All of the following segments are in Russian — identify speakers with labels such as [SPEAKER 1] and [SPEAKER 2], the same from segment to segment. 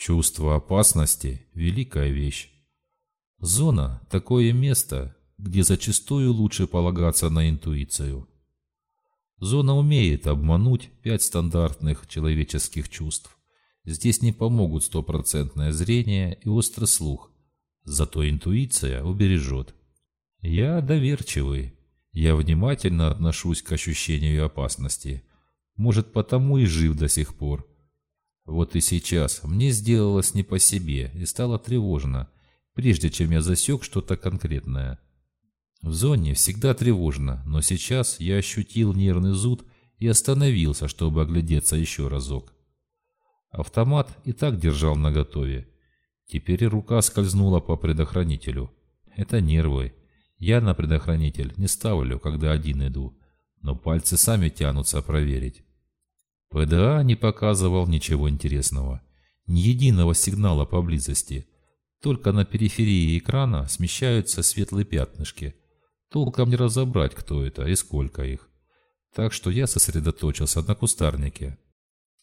[SPEAKER 1] Чувство опасности – великая вещь. Зона – такое место, где зачастую лучше полагаться на интуицию. Зона умеет обмануть пять стандартных человеческих чувств. Здесь не помогут стопроцентное зрение и острый слух, зато интуиция убережет. Я доверчивый, я внимательно отношусь к ощущению опасности. Может, потому и жив до сих пор. Вот и сейчас мне сделалось не по себе и стало тревожно, прежде чем я засек что-то конкретное. В зоне всегда тревожно, но сейчас я ощутил нервный зуд и остановился, чтобы оглядеться еще разок. Автомат и так держал наготове. Теперь рука скользнула по предохранителю. Это нервы. Я на предохранитель не ставлю, когда один иду, но пальцы сами тянутся проверить. ПДА не показывал ничего интересного. Ни единого сигнала поблизости. Только на периферии экрана смещаются светлые пятнышки – Толком не разобрать, кто это и сколько их. Так что я сосредоточился на кустарнике.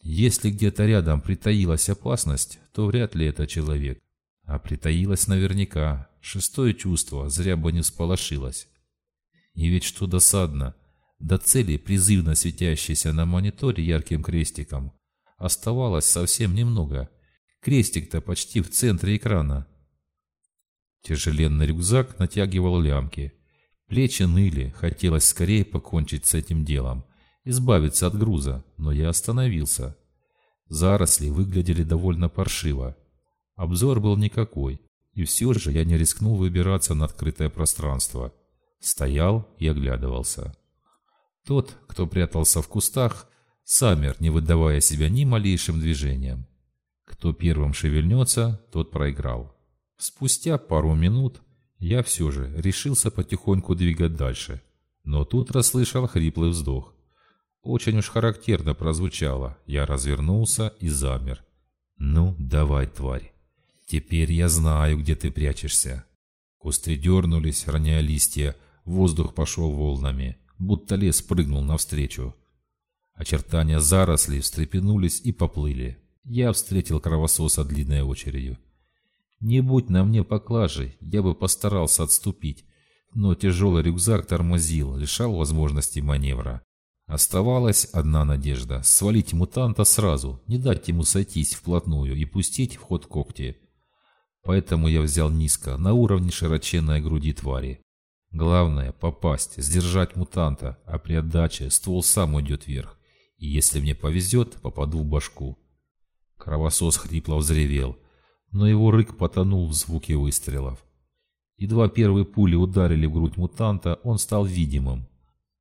[SPEAKER 1] Если где-то рядом притаилась опасность, то вряд ли это человек. А притаилась наверняка. Шестое чувство зря бы не сполошилось. И ведь что досадно, до цели, призывно светящейся на мониторе ярким крестиком, оставалось совсем немного. Крестик-то почти в центре экрана. Тяжеленный рюкзак натягивал лямки. Плечи ныли, хотелось скорее покончить с этим делом, избавиться от груза, но я остановился. Заросли выглядели довольно паршиво. Обзор был никакой, и все же я не рискнул выбираться на открытое пространство. Стоял и оглядывался. Тот, кто прятался в кустах, замер, не выдавая себя ни малейшим движением. Кто первым шевельнется, тот проиграл. Спустя пару минут я все же решился потихоньку двигать дальше, но тут расслышал хриплый вздох. Очень уж характерно прозвучало. Я развернулся и замер. «Ну, давай, тварь. Теперь я знаю, где ты прячешься». Кусты дернулись, роняя листья. Воздух пошел волнами, будто лес прыгнул навстречу. Очертания зарослей встрепенулись и поплыли. Я встретил кровососа длинной очередью. Не будь на мне поклажей, я бы постарался отступить, но тяжелый рюкзак тормозил, лишал возможности маневра. Оставалась одна надежда – свалить мутанта сразу, не дать ему сойтись вплотную и пустить в ход когти. Поэтому я взял низко, на уровне широченной груди твари. Главное – попасть, сдержать мутанта, а при отдаче ствол сам уйдет вверх. И если мне повезет, попаду в башку. Кровосос хрипло взревел – но его рык потонул в звуке выстрелов. Едва первые пули ударили в грудь мутанта, он стал видимым.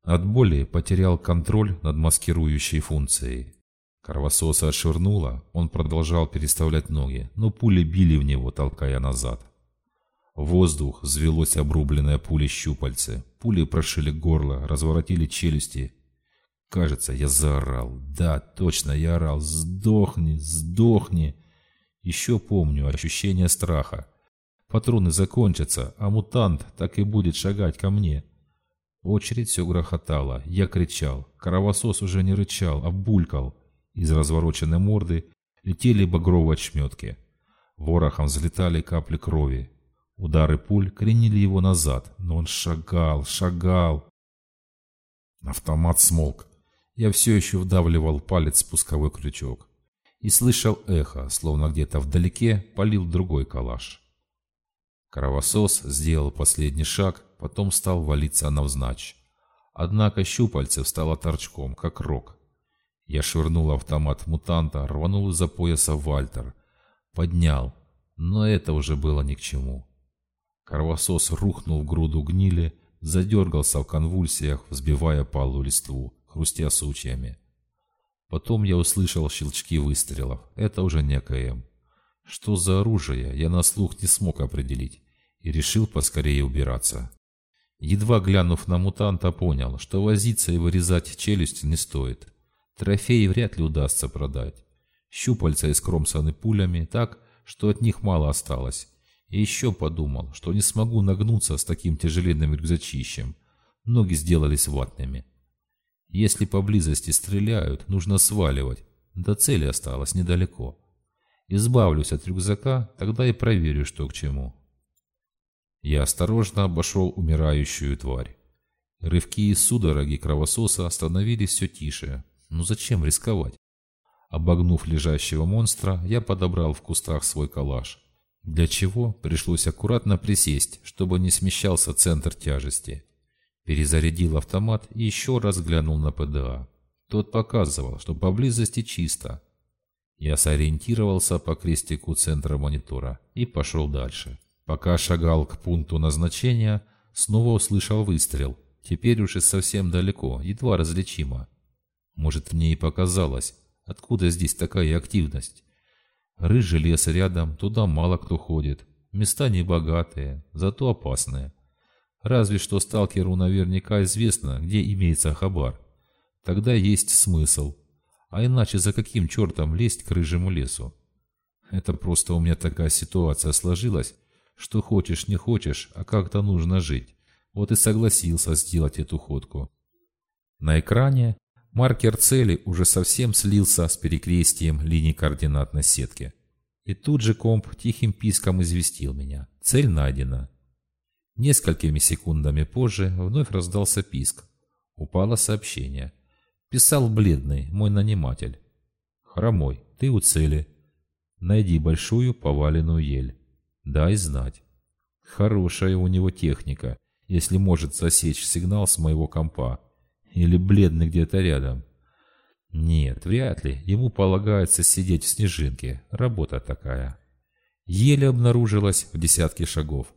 [SPEAKER 1] От боли потерял контроль над маскирующей функцией. Кровососа отшвырнуло, он продолжал переставлять ноги, но пули били в него, толкая назад. Воздух взвелось обрубленное пулей щупальце. Пули прошили горло, разворотили челюсти. Кажется, я заорал. Да, точно, я орал. «Сдохни! Сдохни!» Еще помню ощущение страха. Патроны закончатся, а мутант так и будет шагать ко мне. Очередь все грохотала. Я кричал. Кровосос уже не рычал, а булькал. Из развороченной морды летели багровые очметки. Ворохом взлетали капли крови. Удары пуль кренили его назад, но он шагал, шагал. Автомат смолк. Я все еще вдавливал палец в спусковой крючок и слышал эхо, словно где-то вдалеке полил другой калаш. Кровосос сделал последний шаг, потом стал валиться навзничь. Однако щупальце встало торчком, как рог. Я швырнул автомат мутанта, рванул из-за пояса Вальтер. Поднял, но это уже было ни к чему. Кровосос рухнул в груду гнили, задергался в конвульсиях, взбивая палу листву, хрустя сучьями. Потом я услышал щелчки выстрелов. Это уже не АКМ. Что за оружие, я на слух не смог определить и решил поскорее убираться. Едва глянув на мутанта, понял, что возиться и вырезать челюсть не стоит. Трофеи вряд ли удастся продать. Щупальца искромсаны пулями так, что от них мало осталось. И еще подумал, что не смогу нагнуться с таким тяжеленным рюкзачищем. Ноги сделались ватными. Если поблизости стреляют, нужно сваливать. До цели осталось недалеко. Избавлюсь от рюкзака, тогда и проверю, что к чему. Я осторожно обошел умирающую тварь. Рывки и судороги кровососа становились все тише. Ну зачем рисковать? Обогнув лежащего монстра, я подобрал в кустах свой калаш. Для чего пришлось аккуратно присесть, чтобы не смещался центр тяжести. Перезарядил автомат и еще раз глянул на ПДА. Тот показывал, что поблизости чисто. Я сориентировался по крестику центра монитора и пошел дальше. Пока шагал к пункту назначения, снова услышал выстрел. Теперь уже совсем далеко, едва различимо. Может, мне и показалось, откуда здесь такая активность. Рыжий лес рядом, туда мало кто ходит. Места небогатые, зато опасные. Разве что сталкеру наверняка известно, где имеется хабар. Тогда есть смысл. А иначе за каким чертом лезть к рыжему лесу? Это просто у меня такая ситуация сложилась, что хочешь не хочешь, а как-то нужно жить. Вот и согласился сделать эту ходку. На экране маркер цели уже совсем слился с перекрестием линий координатной сетки. И тут же комп тихим писком известил меня. Цель найдена. Несколькими секундами позже вновь раздался писк. Упало сообщение. Писал бледный, мой наниматель. «Хромой, ты у цели. Найди большую поваленную ель. Дай знать». Хорошая у него техника, если может засечь сигнал с моего компа. Или бледный где-то рядом. Нет, вряд ли. Ему полагается сидеть в снежинке. Работа такая. Еле обнаружилась в десятке шагов.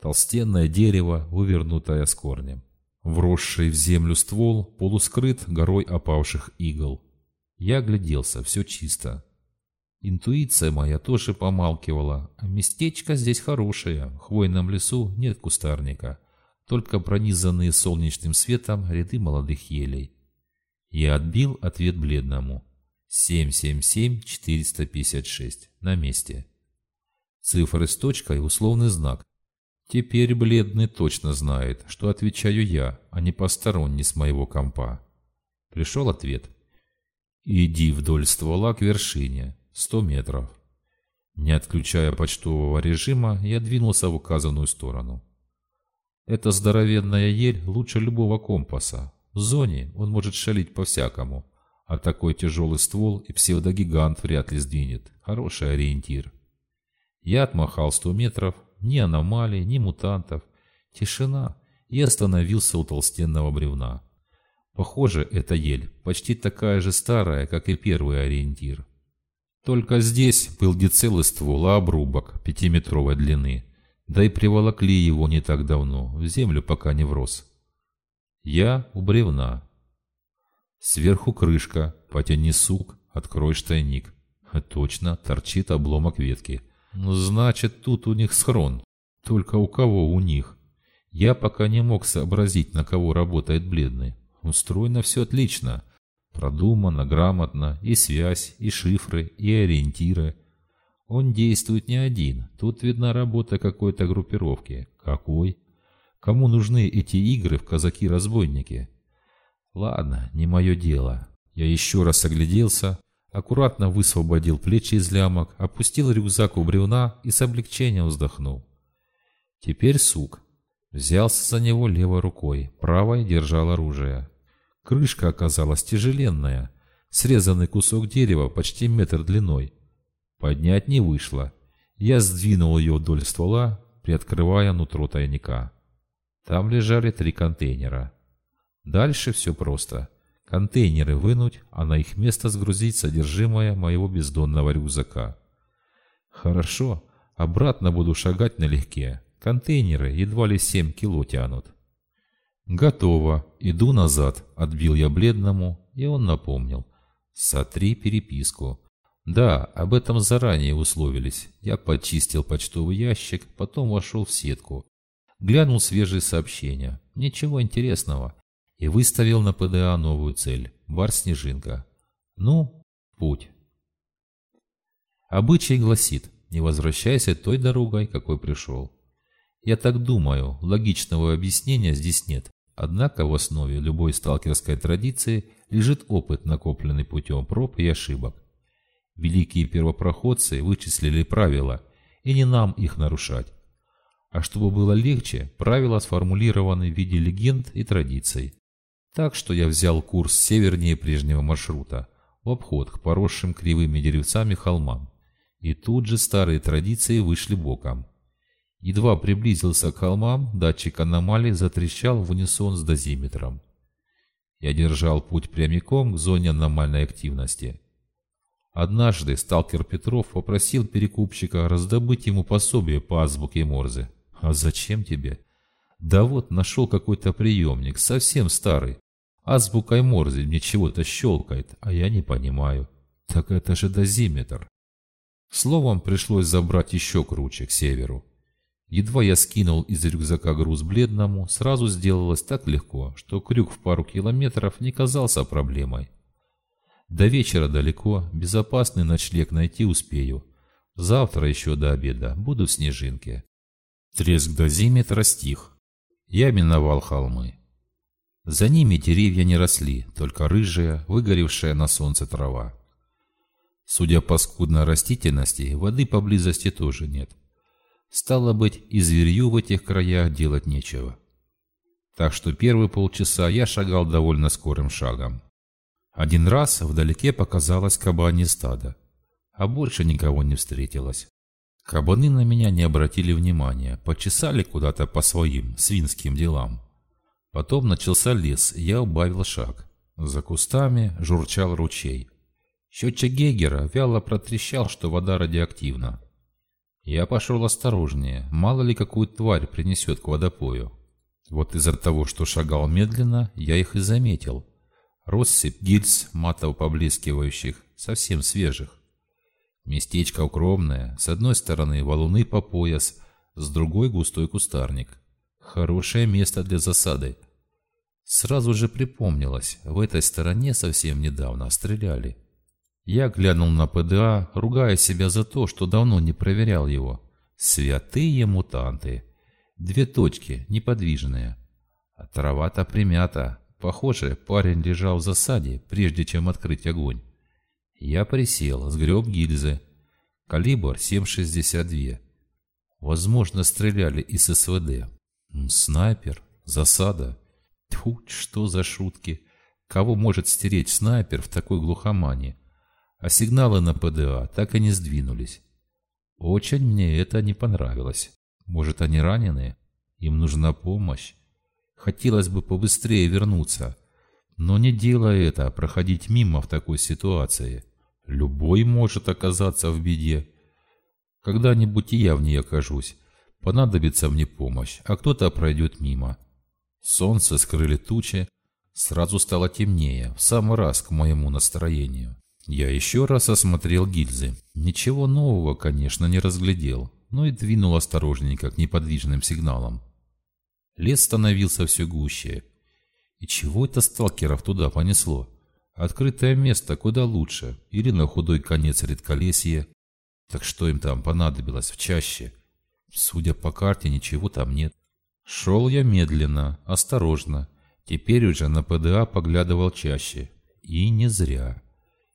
[SPEAKER 1] Толстенное дерево, вывернутое с корнем. Вросший в землю ствол полускрыт горой опавших игл. Я огляделся, все чисто. Интуиция моя тоже помалкивала, местечко здесь хорошее, в хвойном лесу нет кустарника, только пронизанные солнечным светом ряды молодых елей. Я отбил ответ бледному. 777-456. На месте. Цифры с точкой – условный знак. Теперь бледный точно знает, что отвечаю я, а не посторонний с моего компа. Пришел ответ. Иди вдоль ствола к вершине. Сто метров. Не отключая почтового режима, я двинулся в указанную сторону. Эта здоровенная ель лучше любого компаса. В зоне он может шалить по-всякому, а такой тяжелый ствол и псевдогигант вряд ли сдвинет. Хороший ориентир. Я отмахал сто метров, ни аномалий, ни мутантов. Тишина. И остановился у толстенного бревна. Похоже, эта ель почти такая же старая, как и первый ориентир. Только здесь был не целый ствол, а обрубок пятиметровой длины. Да и приволокли его не так давно, в землю пока не врос. Я у бревна. Сверху крышка, потяни сук, открой штайник. Точно, торчит обломок ветки. Ну, значит, тут у них схрон. Только у кого у них? Я пока не мог сообразить, на кого работает бледный. Устроено все отлично. Продумано, грамотно, и связь, и шифры, и ориентиры. Он действует не один, тут видна работа какой-то группировки. Какой? Кому нужны эти игры в казаки-разбойники? Ладно, не мое дело. Я еще раз огляделся, аккуратно высвободил плечи из лямок, опустил рюкзак у бревна и с облегчением вздохнул. Теперь сук. Взялся за него левой рукой, правой держал оружие. Крышка оказалась тяжеленная, срезанный кусок дерева почти метр длиной. Поднять не вышло. Я сдвинул ее вдоль ствола, приоткрывая нутро тайника. Там лежали три контейнера. Дальше все просто. Контейнеры вынуть, а на их место сгрузить содержимое моего бездонного рюкзака. Хорошо, обратно буду шагать налегке. Контейнеры едва ли 7 кило тянут. «Готово. Иду назад», — отбил я бледному, и он напомнил. «Сотри переписку». «Да, об этом заранее условились. Я почистил почтовый ящик, потом вошел в сетку. Глянул свежие сообщения. Ничего интересного. И выставил на ПДА новую цель. Бар Снежинка. Ну, путь». Обычай гласит, не возвращайся той дорогой, какой пришел. Я так думаю, логичного объяснения здесь нет. Однако в основе любой сталкерской традиции лежит опыт, накопленный путем проб и ошибок. Великие первопроходцы вычислили правила, и не нам их нарушать. А чтобы было легче, правила сформулированы в виде легенд и традиций. Так что я взял курс севернее прежнего маршрута, в обход к поросшим кривыми деревцами холмам. И тут же старые традиции вышли боком. Едва приблизился к холмам, датчик аномалий затрещал в унисон с дозиметром. Я держал путь прямиком к зоне аномальной активности. Однажды сталкер Петров попросил перекупщика раздобыть ему пособие по азбуке Морзе. «А зачем тебе?» «Да вот, нашел какой-то приемник, совсем старый. Азбукой Морзе мне чего-то щелкает, а я не понимаю. Так это же дозиметр». Словом, пришлось забрать еще круче, к северу. Едва я скинул из рюкзака груз бледному, сразу сделалось так легко, что крюк в пару километров не казался проблемой. До вечера далеко, безопасный ночлег найти успею. Завтра еще до обеда буду в снежинке. Треск дозиметра стих. Я миновал холмы. За ними деревья не росли, только рыжая, выгоревшая на солнце трава. Судя по скудной растительности, воды поблизости тоже нет. Стало быть, и зверью в этих краях делать нечего. Так что первые полчаса я шагал довольно скорым шагом. Один раз вдалеке показалось кабанье стадо, а больше никого не встретилось. Кабаны на меня не обратили внимания, почесали куда-то по своим свинским делам. Потом начался лес, я убавил шаг. За кустами журчал ручей. Счетчик Гейгера вяло протрещал, что вода радиоактивна. Я пошел осторожнее, мало ли какую тварь принесет к водопою. Вот из-за того, что шагал медленно, я их и заметил. Россыпь гильз, матово поблескивающих, совсем свежих. Местечко укромное, с одной стороны валуны по пояс, с другой густой кустарник. Хорошее место для засады. Сразу же припомнилось, в этой стороне совсем недавно стреляли. Я глянул на ПДА, ругая себя за то, что давно не проверял его. Святые мутанты. Две точки, неподвижные. А трава-то примята. Похоже, парень лежал в засаде, прежде чем открыть огонь. Я присел, сгреб гильзы. Калибр 7,62. Возможно, стреляли из СВД. Снайпер? Засада? Тьфу, что за шутки? Кого может стереть снайпер в такой глухомане? а сигналы на ПДА так и не сдвинулись. Очень мне это не понравилось. Может, они ранены? Им нужна помощь? Хотелось бы побыстрее вернуться. Но не делая это, проходить мимо в такой ситуации. Любой может оказаться в беде. Когда-нибудь и я в ней окажусь. Понадобится мне помощь, а кто-то пройдет мимо. Солнце скрыли тучи, сразу стало темнее, в самый раз к моему настроению. Я еще раз осмотрел гильзы. Ничего нового, конечно, не разглядел, но и двинул осторожненько к неподвижным сигналам. Лес становился все гуще. И чего это сталкеров туда понесло? Открытое место куда лучше, или на худой конец редколесье. Так что им там понадобилось в чаще? Судя по карте, ничего там нет. Шел я медленно, осторожно. Теперь уже на ПДА поглядывал чаще. И не зря.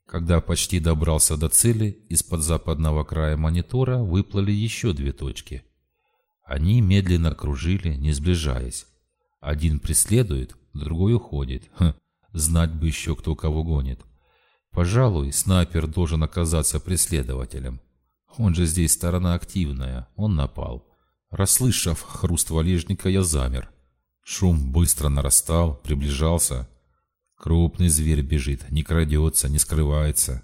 [SPEAKER 1] Когда почти добрался до цели, из-под западного края монитора выплыли еще две точки. Они медленно кружили, не сближаясь. Один преследует, другой уходит. Ха, знать бы еще, кто кого гонит. Пожалуй, снайпер должен оказаться преследователем. Он же здесь сторона активная, он напал. Расслышав хруст валежника, я замер. Шум быстро нарастал, приближался. Крупный зверь бежит, не крадется, не скрывается.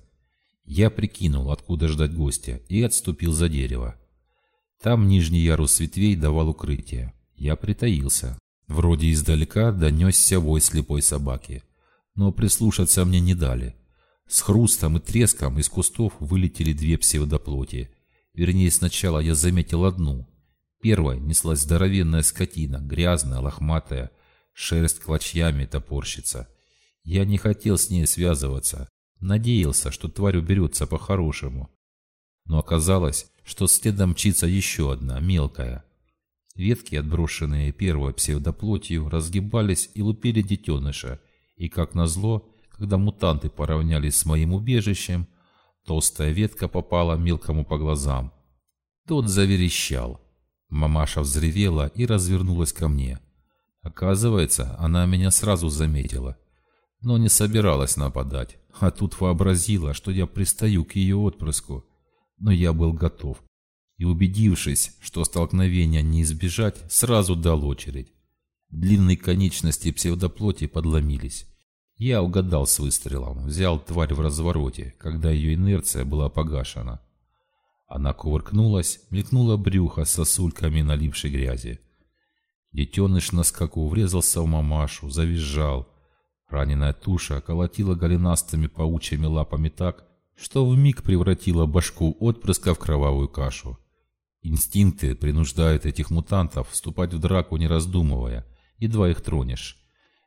[SPEAKER 1] Я прикинул, откуда ждать гостя, и отступил за дерево. Там нижний ярус ветвей давал укрытие. Я притаился. Вроде издалека донесся вой слепой собаки. Но прислушаться мне не дали. С хрустом и треском из кустов вылетели две псевдоплоти. Вернее, сначала я заметил одну. Первой неслась здоровенная скотина, грязная, лохматая, шерсть клочьями топорщится. Я не хотел с ней связываться. Надеялся, что тварь уберется по-хорошему. Но оказалось, что следом мчится еще одна, мелкая. Ветки, отброшенные первой псевдоплотью, разгибались и лупили детеныша. И, как назло, когда мутанты поравнялись с моим убежищем, Толстая ветка попала мелкому по глазам. Тот заверещал. Мамаша взревела и развернулась ко мне. Оказывается, она меня сразу заметила, но не собиралась нападать, а тут вообразила, что я пристаю к ее отпрыску. Но я был готов. И убедившись, что столкновения не избежать, сразу дал очередь. Длинные конечности псевдоплоти подломились. Я угадал с выстрелом, взял тварь в развороте, когда ее инерция была погашена. Она кувыркнулась, мелькнула брюхо с сосульками налившей грязи. Детеныш на скаку врезался в мамашу, завизжал. Раненая туша колотила голенастыми паучьими лапами так, что вмиг превратила башку отпрыска в кровавую кашу. Инстинкты принуждают этих мутантов вступать в драку не раздумывая, едва их тронешь.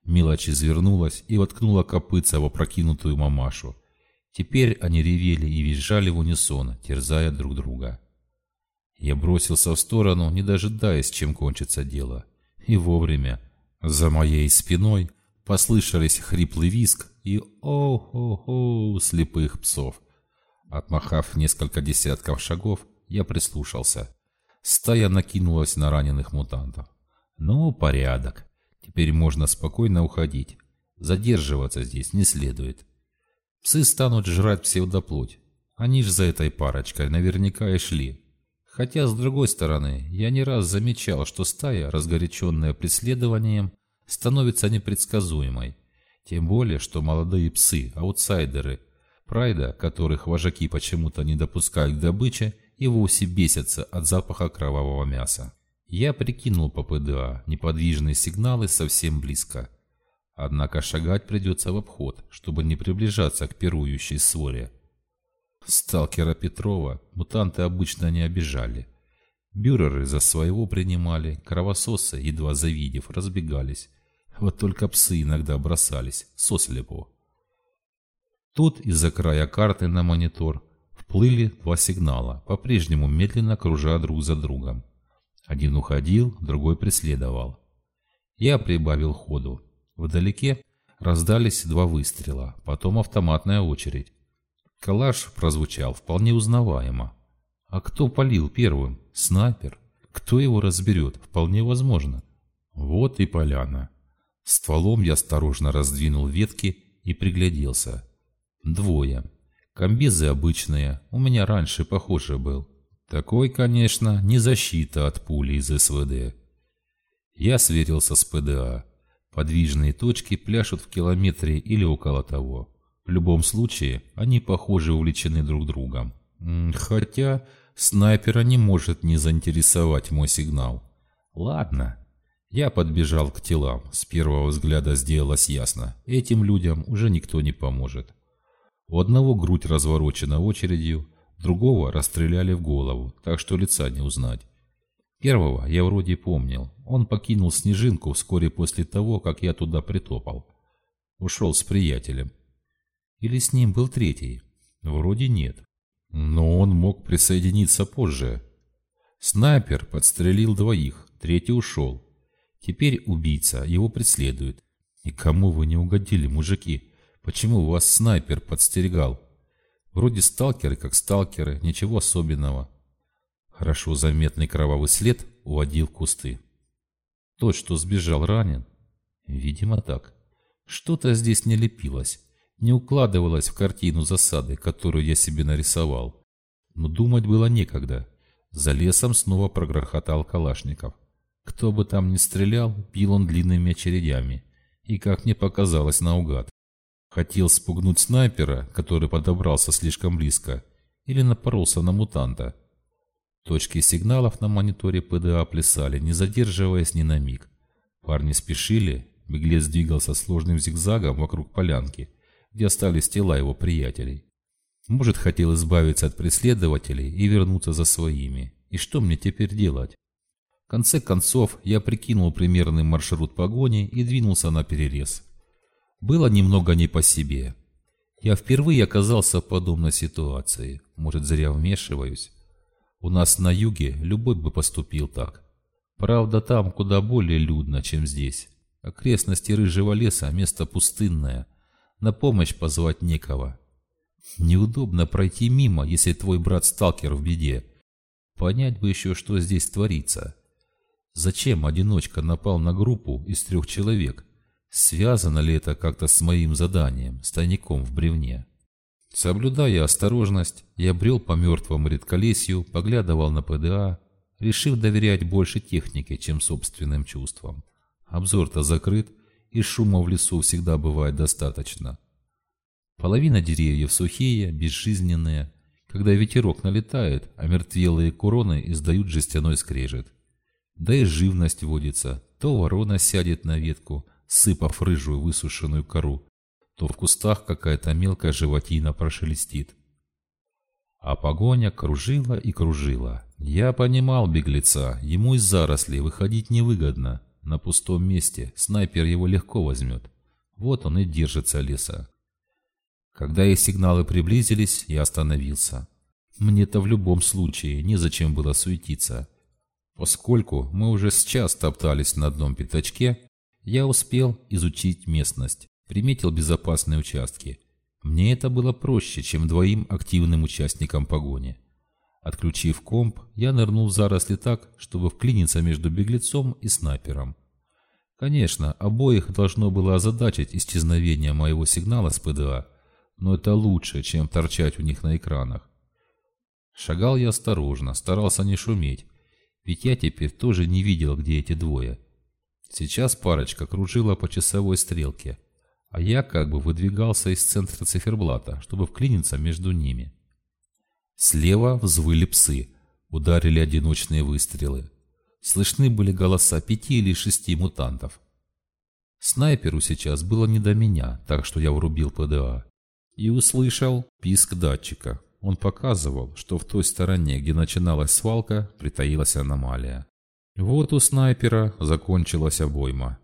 [SPEAKER 1] Мелочь извернулась и воткнула копытца в опрокинутую мамашу. Теперь они ревели и визжали в унисон, терзая друг друга. Я бросился в сторону, не дожидаясь, чем кончится дело. И вовремя. За моей спиной послышались хриплый виск и о-хо-хо слепых псов. Отмахав несколько десятков шагов, я прислушался. Стая накинулась на раненых мутантов. Ну, порядок. Теперь можно спокойно уходить. Задерживаться здесь не следует. Псы станут жрать псевдоплоть. Они ж за этой парочкой наверняка и шли. Хотя, с другой стороны, я не раз замечал, что стая, разгоряченная преследованием, становится непредсказуемой. Тем более, что молодые псы, аутсайдеры, прайда, которых вожаки почему-то не допускают к добыче, и вовсе бесятся от запаха кровавого мяса. Я прикинул по ПДА, неподвижные сигналы совсем близко. Однако шагать придется в обход, чтобы не приближаться к пирующей своре. Сталкера Петрова мутанты обычно не обижали. Бюреры за своего принимали, кровососы, едва завидев, разбегались. Вот только псы иногда бросались, сослепо. Тут из-за края карты на монитор вплыли два сигнала, по-прежнему медленно кружа друг за другом. Один уходил, другой преследовал. Я прибавил ходу. Вдалеке раздались два выстрела, потом автоматная очередь. Калаш прозвучал вполне узнаваемо. А кто полил первым? Снайпер? Кто его разберет? Вполне возможно. Вот и поляна. Стволом я осторожно раздвинул ветки и пригляделся. Двое. Комбезы обычные, у меня раньше похоже был. Такой, конечно, не защита от пули из СВД. Я сверился с ПДА. Подвижные точки пляшут в километре или около того. В любом случае, они, похоже, увлечены друг другом. Хотя снайпера не может не заинтересовать мой сигнал. Ладно. Я подбежал к телам. С первого взгляда сделалось ясно. Этим людям уже никто не поможет. У одного грудь разворочена очередью, другого расстреляли в голову, так что лица не узнать. Первого я вроде помнил. Он покинул Снежинку вскоре после того, как я туда притопал. Ушел с приятелем. Или с ним был третий? Вроде нет. Но он мог присоединиться позже. Снайпер подстрелил двоих, третий ушел. Теперь убийца его преследует. И кому вы не угодили, мужики? Почему вас снайпер подстерегал? Вроде сталкеры как сталкеры, ничего особенного. Хорошо заметный кровавый след уводил кусты. Тот, что сбежал, ранен? Видимо, так. Что-то здесь не лепилось, не укладывалось в картину засады, которую я себе нарисовал. Но думать было некогда. За лесом снова прогрохотал Калашников. Кто бы там ни стрелял, бил он длинными очередями. И, как мне показалось, наугад. Хотел спугнуть снайпера, который подобрался слишком близко, или напоролся на мутанта. Точки сигналов на мониторе ПДА плясали, не задерживаясь ни на миг. Парни спешили, беглец двигался сложным зигзагом вокруг полянки, где остались тела его приятелей. Может, хотел избавиться от преследователей и вернуться за своими. И что мне теперь делать? Конце концов, я прикинул примерный маршрут погони и двинулся на перерез. Было немного не по себе. Я впервые оказался в подобной ситуации. Может, зря вмешиваюсь. У нас на юге любой бы поступил так. Правда, там куда более людно, чем здесь. Окрестности рыжего леса – место пустынное. На помощь позвать некого. Неудобно пройти мимо, если твой брат-сталкер в беде. Понять бы еще, что здесь творится. Зачем одиночка напал на группу из трех человек? Связано ли это как-то с моим заданием, с тайником в бревне? Соблюдая осторожность, я брел по мертвому редколесью, поглядывал на ПДА, решив доверять больше технике, чем собственным чувствам. Обзор-то закрыт, и шума в лесу всегда бывает достаточно. Половина деревьев сухие, безжизненные. Когда ветерок налетает, а мертвелые короны издают жестяной скрежет. Да и живность водится. То ворона сядет на ветку, сыпав рыжую высушенную кору, то в кустах какая-то мелкая животина прошелестит. А погоня кружила и кружила. Я понимал беглеца, ему из зарослей выходить невыгодно. На пустом месте снайпер его легко возьмет. Вот он и держится леса. Когда их сигналы приблизились, я остановился. Мне-то в любом случае незачем было суетиться. Поскольку мы уже с час топтались на одном пятачке, я успел изучить местность приметил безопасные участки. Мне это было проще, чем двоим активным участникам погони. Отключив комп, я нырнул в заросли так, чтобы вклиниться между беглецом и снайпером. Конечно, обоих должно было озадачить исчезновение моего сигнала с ПДА, но это лучше, чем торчать у них на экранах. Шагал я осторожно, старался не шуметь, ведь я теперь тоже не видел, где эти двое. Сейчас парочка кружила по часовой стрелке – а я как бы выдвигался из центра циферблата, чтобы вклиниться между ними. Слева взвыли псы, ударили одиночные выстрелы. Слышны были голоса пяти или шести мутантов. Снайперу сейчас было не до меня, так что я врубил ПДА. И услышал писк датчика. Он показывал, что в той стороне, где начиналась свалка, притаилась аномалия. Вот у снайпера закончилась обойма.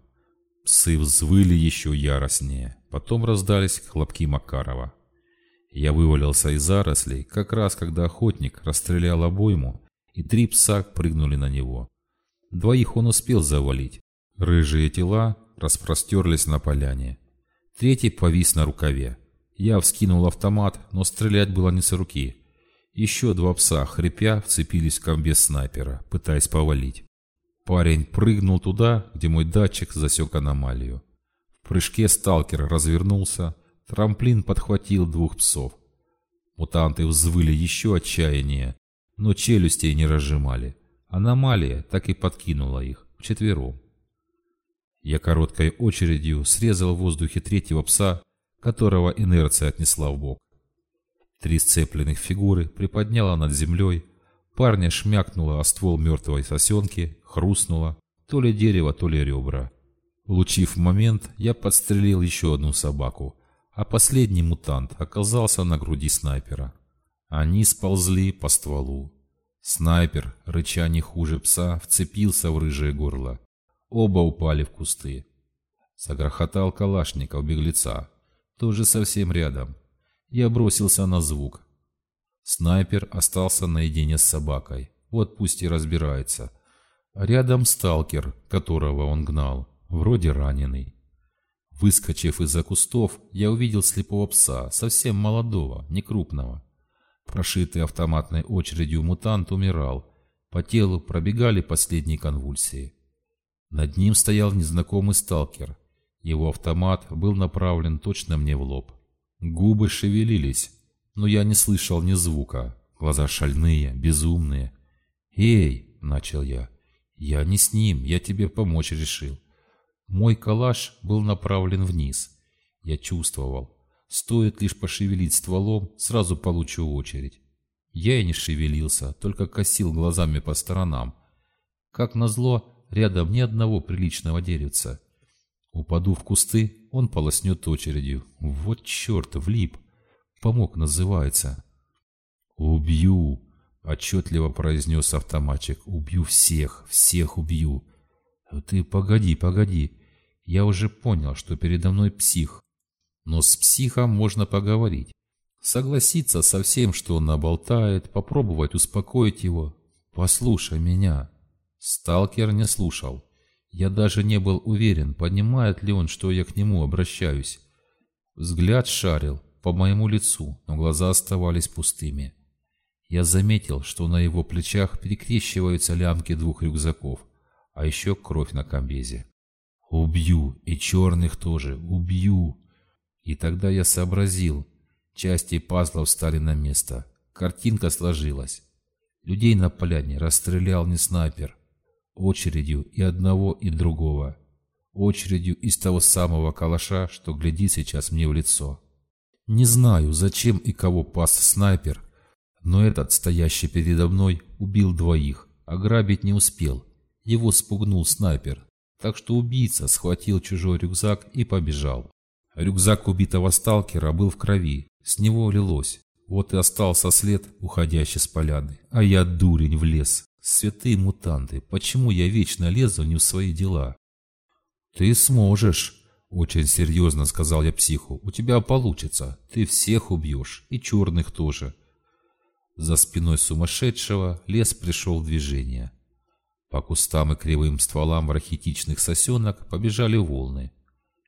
[SPEAKER 1] Псы взвыли еще яростнее. Потом раздались хлопки Макарова. Я вывалился из зарослей, как раз когда охотник расстрелял обойму, и три пса прыгнули на него. Двоих он успел завалить. Рыжие тела распростерлись на поляне. Третий повис на рукаве. Я вскинул автомат, но стрелять было не с руки. Еще два пса, хрипя, вцепились в комбез снайпера, пытаясь повалить. Парень прыгнул туда, где мой датчик засек аномалию. В прыжке сталкер развернулся, трамплин подхватил двух псов. Мутанты взвыли еще отчаяние, но челюстей не разжимали. Аномалия так и подкинула их, вчетвером. Я короткой очередью срезал в воздухе третьего пса, которого инерция отнесла в бок. Три сцепленных фигуры приподняла над землей, Парня шмякнуло о ствол мертвой сосенки, хрустнуло, то ли дерево, то ли ребра. Улучив момент, я подстрелил еще одну собаку, а последний мутант оказался на груди снайпера. Они сползли по стволу. Снайпер, рыча не хуже пса, вцепился в рыжее горло. Оба упали в кусты. Загрохотал калашников беглеца. Тоже совсем рядом. Я бросился на звук. Снайпер остался наедине с собакой. Вот пусть и разбирается. Рядом сталкер, которого он гнал, вроде раненый. Выскочив из-за кустов, я увидел слепого пса, совсем молодого, не крупного. Прошитый автоматной очередью мутант умирал. По телу пробегали последние конвульсии. Над ним стоял незнакомый сталкер. Его автомат был направлен точно мне в лоб. Губы шевелились, но я не слышал ни звука. Глаза шальные, безумные. «Эй!» — начал я. «Я не с ним, я тебе помочь решил». Мой калаш был направлен вниз. Я чувствовал. Стоит лишь пошевелить стволом, сразу получу очередь. Я и не шевелился, только косил глазами по сторонам. Как назло, рядом ни одного приличного деревца. Упаду в кусты, он полоснет очередью. Вот черт, влип. Помог называется. «Убью!» — отчетливо произнес автоматчик. «Убью всех, всех убью!» «Ты погоди, погоди. Я уже понял, что передо мной псих. Но с психом можно поговорить. Согласиться со всем, что он наболтает, попробовать успокоить его. Послушай меня». Сталкер не слушал. Я даже не был уверен, понимает ли он, что я к нему обращаюсь. Взгляд шарил, по моему лицу, но глаза оставались пустыми. Я заметил, что на его плечах перекрещиваются лямки двух рюкзаков, а еще кровь на комбезе. «Убью! И черных тоже! Убью!» И тогда я сообразил. Части пазлов встали на место. Картинка сложилась. Людей на поляне расстрелял не снайпер. Очередью и одного, и другого. Очередью из того самого калаша, что глядит сейчас мне в лицо. Не знаю, зачем и кого пас снайпер, но этот, стоящий передо мной, убил двоих, ограбить не успел. Его спугнул снайпер, так что убийца схватил чужой рюкзак и побежал. Рюкзак убитого сталкера был в крови, с него лилось. Вот и остался след, уходящий с поляны. А я дурень в лес. Святые мутанты, почему я вечно лезу не в свои дела? Ты сможешь, очень серьезно сказал я психу. У тебя получится. Ты всех убьешь. И черных тоже. За спиной сумасшедшего лес пришел в движение. По кустам и кривым стволам рахитичных сосенок побежали волны.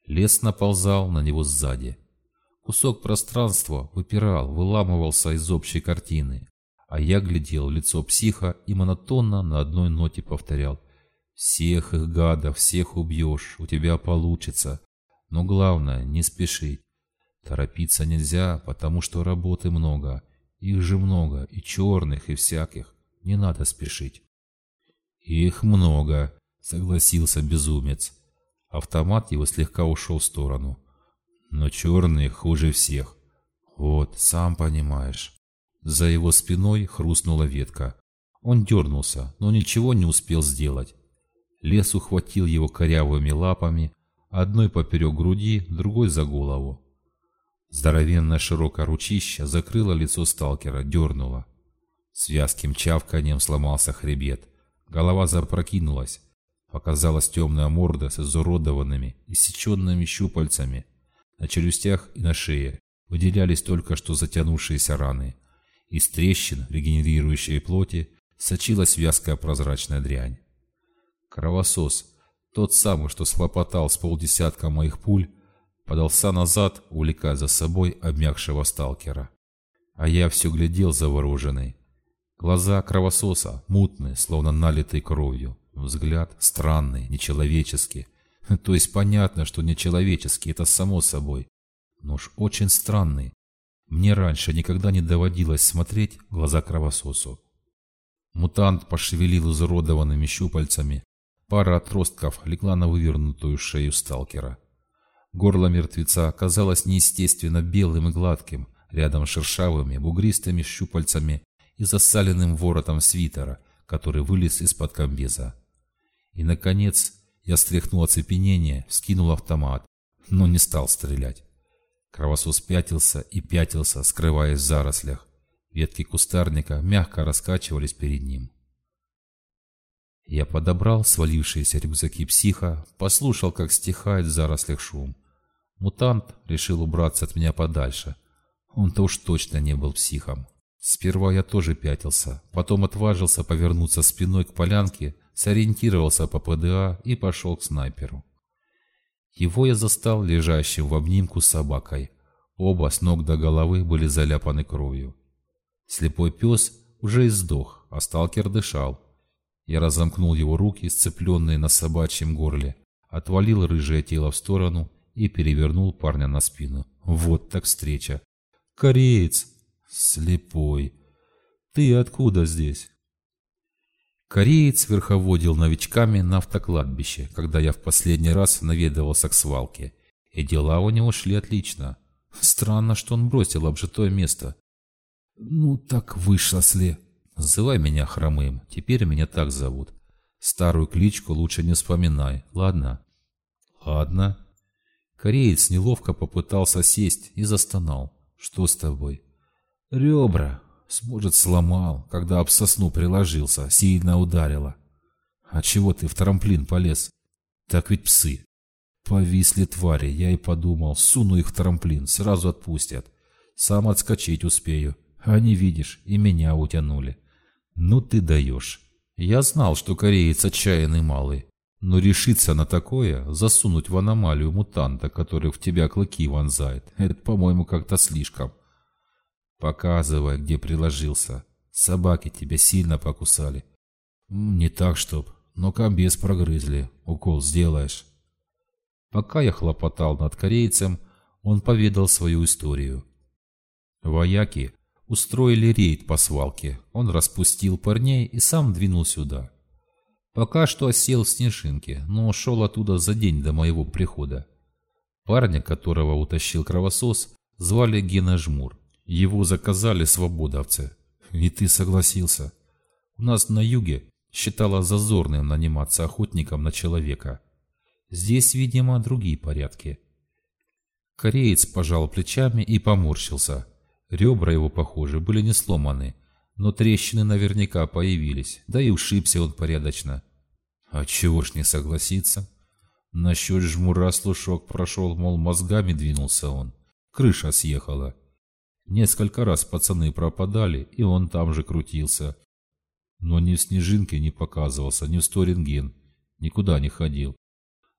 [SPEAKER 1] Лес наползал на него сзади. Кусок пространства выпирал, выламывался из общей картины. А я глядел в лицо психа и монотонно на одной ноте повторял. «Всех их гадов, всех убьешь, у тебя получится. Но главное, не спешить. Торопиться нельзя, потому что работы много. Их же много, и черных, и всяких. Не надо спешить. Их много, согласился безумец. Автомат его слегка ушел в сторону. Но черные хуже всех. Вот, сам понимаешь. За его спиной хрустнула ветка. Он дернулся, но ничего не успел сделать. Лес ухватил его корявыми лапами, одной поперек груди, другой за голову. Здоровенное широкое ручище закрыло лицо сталкера, дернуло. С вязким чавканием сломался хребет. Голова запрокинулась. Показалась темная морда с изуродованными, иссеченными щупальцами. На челюстях и на шее выделялись только что затянувшиеся раны. Из трещин, регенерирующей плоти, сочилась вязкая прозрачная дрянь. Кровосос, тот самый, что схлопотал с полдесятка моих пуль, подался назад, увлекая за собой обмякшего сталкера. А я все глядел завороженный. Глаза кровососа, мутные, словно налитые кровью. Взгляд странный, нечеловеческий. То есть понятно, что нечеловеческий, это само собой. Но уж очень странный. Мне раньше никогда не доводилось смотреть в глаза кровососу. Мутант пошевелил изуродованными щупальцами. Пара отростков легла на вывернутую шею сталкера. Горло мертвеца казалось неестественно белым и гладким, рядом с шершавыми, бугристыми щупальцами и засаленным воротом свитера, который вылез из-под комбеза. И, наконец, я стряхнул оцепенение, скинул автомат, но не стал стрелять. Кровосос пятился и пятился, скрываясь в зарослях. Ветки кустарника мягко раскачивались перед ним. Я подобрал свалившиеся рюкзаки психа, послушал, как стихает в зарослях шум. Мутант решил убраться от меня подальше. Он-то уж точно не был психом. Сперва я тоже пятился, потом отважился повернуться спиной к полянке, сориентировался по ПДА и пошел к снайперу. Его я застал лежащим в обнимку с собакой. Оба с ног до головы были заляпаны кровью. Слепой пес уже издох, а сталкер дышал. Я разомкнул его руки, сцепленные на собачьем горле, отвалил рыжее тело в сторону и перевернул парня на спину. Вот так встреча. «Кореец!» «Слепой! Ты откуда здесь?» Кореец верховодил новичками на автокладбище, когда я в последний раз наведывался к свалке. И дела у него шли отлично. Странно, что он бросил обжитое место. «Ну, так вышло, сли!» Называй меня хромым, теперь меня так зовут. Старую кличку лучше не вспоминай, ладно? Ладно. Кореец неловко попытался сесть и застонал. Что с тобой? Ребра. Сможет сломал, когда об сосну приложился, сильно ударило. А чего ты в трамплин полез? Так ведь псы. Повисли твари, я и подумал, суну их в трамплин, сразу отпустят. Сам отскочить успею. А не видишь, и меня утянули. «Ну ты даешь. Я знал, что кореец отчаянный малый. Но решиться на такое, засунуть в аномалию мутанта, который в тебя клыки вонзает, это, по-моему, как-то слишком. Показывай, где приложился. Собаки тебя сильно покусали. Не так, чтоб, но комбез прогрызли. Укол сделаешь. Пока я хлопотал над корейцем, он поведал свою историю. Вояки устроили рейд по свалке. Он распустил парней и сам двинул сюда. Пока что осел в снежинке, но ушел оттуда за день до моего прихода. Парня, которого утащил кровосос, звали Гена Жмур. Его заказали свободовцы. И ты согласился. У нас на юге считало зазорным наниматься охотником на человека. Здесь, видимо, другие порядки. Кореец пожал плечами и поморщился. Ребра его, похоже, были не сломаны, но трещины наверняка появились, да и ушибся он порядочно. А чего ж не согласиться? Насчет жмура слушок прошел, мол, мозгами двинулся он. Крыша съехала. Несколько раз пацаны пропадали, и он там же крутился. Но ни в снежинке не показывался, ни в сто рентген. Никуда не ходил.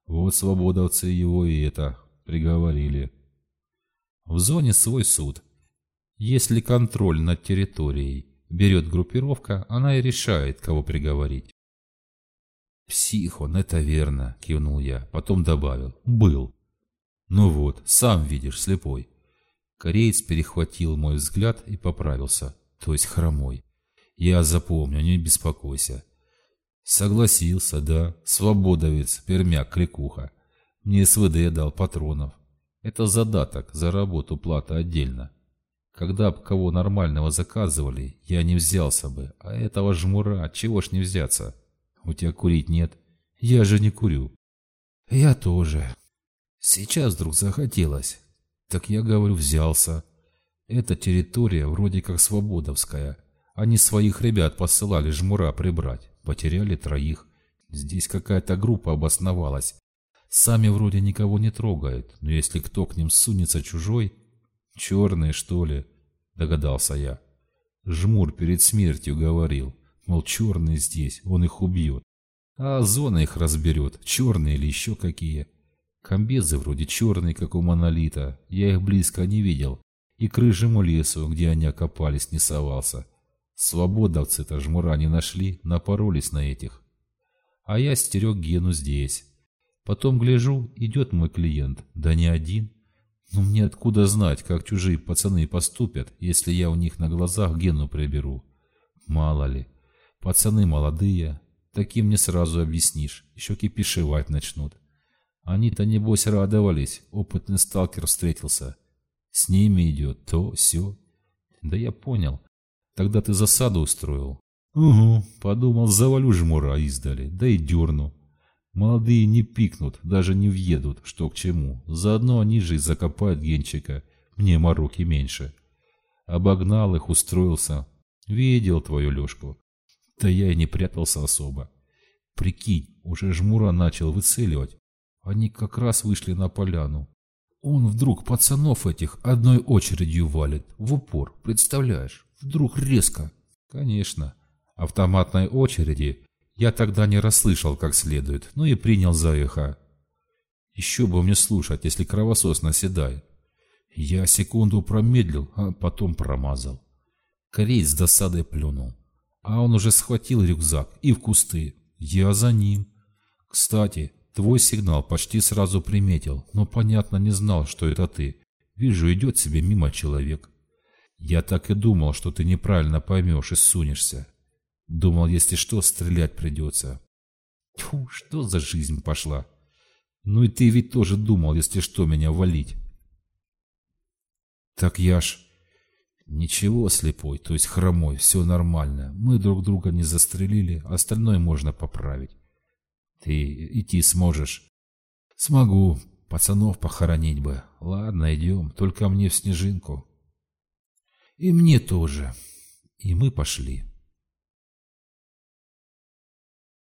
[SPEAKER 1] Вот свободовцы его и это приговорили. В зоне свой суд. Если контроль над территорией берет группировка, она и решает, кого приговорить. «Псих он, это верно», — кивнул я, потом добавил. «Был». «Ну вот, сам видишь, слепой». Кореец перехватил мой взгляд и поправился, то есть хромой. «Я запомню, не беспокойся». Согласился, да, свободовец, пермяк, кликуха. Мне СВД дал патронов. Это задаток, за работу плата отдельно. Когда б кого нормального заказывали, я не взялся бы, а этого жмура, чего ж не взяться? У тебя курить нет? Я же не курю. Я тоже. Сейчас вдруг захотелось. Так я говорю, взялся. Эта территория вроде как свободовская. Они своих ребят посылали жмура прибрать. Потеряли троих. Здесь какая-то группа обосновалась. Сами вроде никого не трогают, но если кто к ним сунется чужой... Черные, что ли? Догадался я. Жмур перед смертью говорил. Мол, черные здесь, он их убьет. А зона их разберет, черные или еще какие. Комбезы вроде черные, как у монолита. Я их близко не видел. И к рыжему лесу, где они окопались, не совался. Свободовцы-то жмура не нашли, напоролись на этих. А я стерег Гену здесь. Потом гляжу, идет мой клиент, да не один. Но мне откуда знать, как чужие пацаны поступят, если я у них на глазах Гену приберу? Мало ли. Пацаны молодые, таким не сразу объяснишь, еще кипишевать начнут. Они-то, небось, радовались, опытный сталкер встретился. С ними идет то, все. Да я понял. Тогда ты засаду устроил. Угу, подумал, завалю жмура издали, да и дерну. Молодые не пикнут, даже не въедут, что к чему. Заодно они же и закопают генчика. Мне мороки меньше. Обогнал их, устроился. Видел твою Лешку. Да я и не прятался особо. Прикинь, уже жмура начал выцеливать. Они как раз вышли на поляну. Он вдруг пацанов этих одной очередью валит. В упор, представляешь? Вдруг резко. Конечно. Автоматной очереди я тогда не расслышал как следует, ну и принял за эхо. Еще бы мне слушать, если кровосос наседает. Я секунду промедлил, а потом промазал. Кореец с досадой плюнул. А он уже схватил рюкзак и в кусты. Я за ним. Кстати, твой сигнал почти сразу приметил, но понятно не знал, что это ты. Вижу, идет себе мимо человек. Я так и думал, что ты неправильно поймешь и сунешься. Думал, если что, стрелять придется. Тьфу, что за жизнь пошла? Ну и ты ведь тоже думал, если что, меня валить. Так я ж... Ничего, слепой, то есть хромой, все нормально. Мы друг друга не застрелили, остальное можно поправить. Ты идти сможешь? Смогу. Пацанов похоронить бы. Ладно, идем, только мне в снежинку. И мне тоже. И мы пошли.